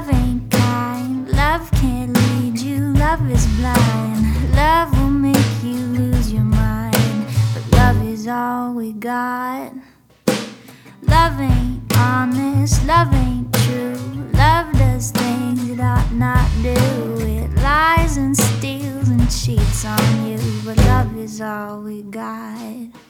Love ain't kind, love can't lead you, love is blind. Love will make you lose your mind, but love is all we got. Love ain't honest, love ain't true. Love does things it ought not do. It lies and steals and cheats on you, but love is all we got.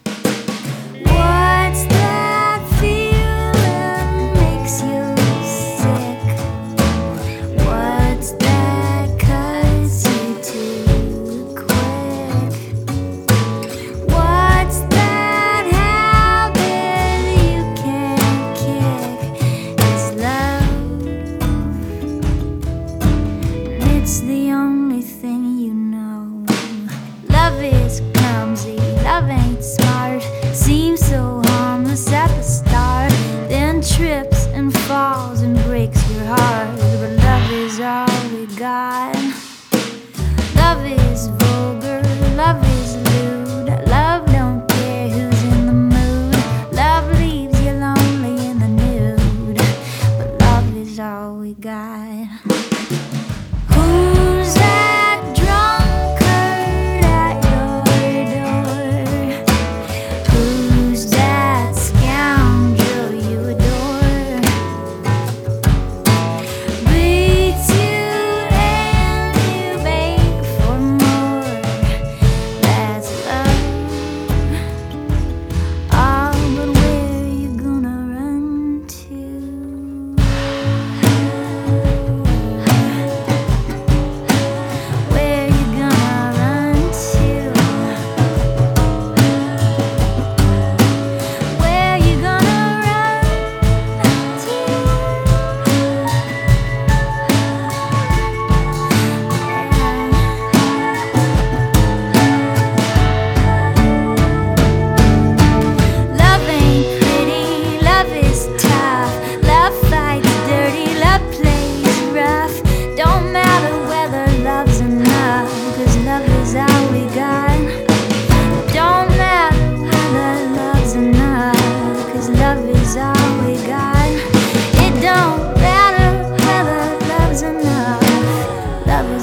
jolly god. Love is vulgar, love is lewd. Love don't care who's in the mood. Love leaves you lonely in the nude. But love is all we got.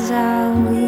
as I will.